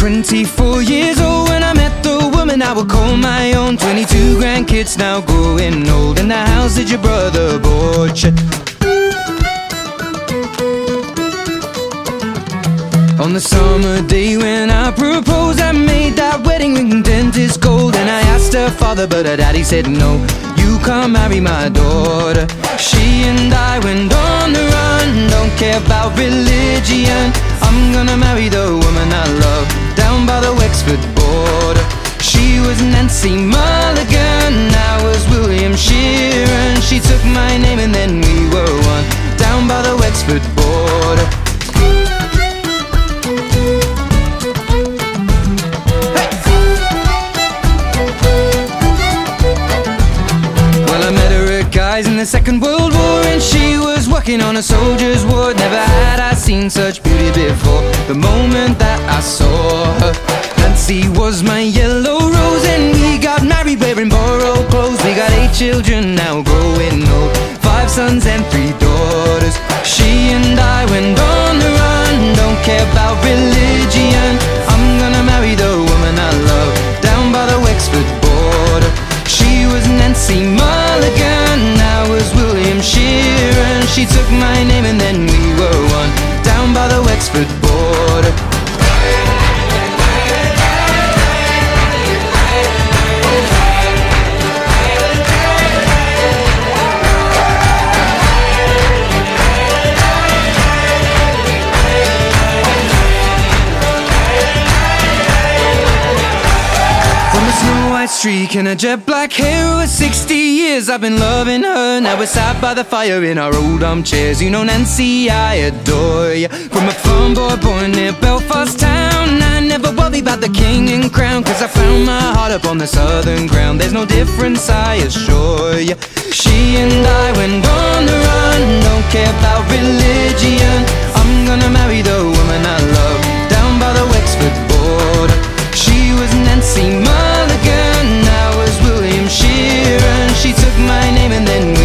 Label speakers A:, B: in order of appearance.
A: 24 years old when I met the woman I would call my own. 22 grandkids now growing old. In the house that your brother bought you. On the summer day when I proposed, I made that wedding ring dentist gold. And I asked her father, but her daddy said no. You can't marry my daughter. She and I went on the run, don't care about religion. I'm gonna marry the woman I love Wexford border. She was Nancy Mulligan, I was William Sheeran. She took my name and then we were one down by the Wexford border. Well, I met her at Guy's in the Second World War, and she was working on a soldier's ward. Never had I seen such beauty before. The moment that I saw her, Nancy was my yellow rose, and we got married wearing borrowed clothes. We got eight children now growing old, five sons and three daughters. She and I went on the run, don't care about religion. I'm gonna marry the woman I love down by the Wexford border. She was Nancy Mulligan, I was William Sheeran. She took my name and then we were one down by the Wexford border. Snow white streak and a jet black hair over 60 years. I've been loving her. Now we're sat by the fire in our old armchairs. You know Nancy, I adore you From a farm boy born near Belfast town I never worry about the king and crown Cause I found my heart up on the southern ground. There's no difference, I assure you She and I went on the run. Don't care about religion my name and then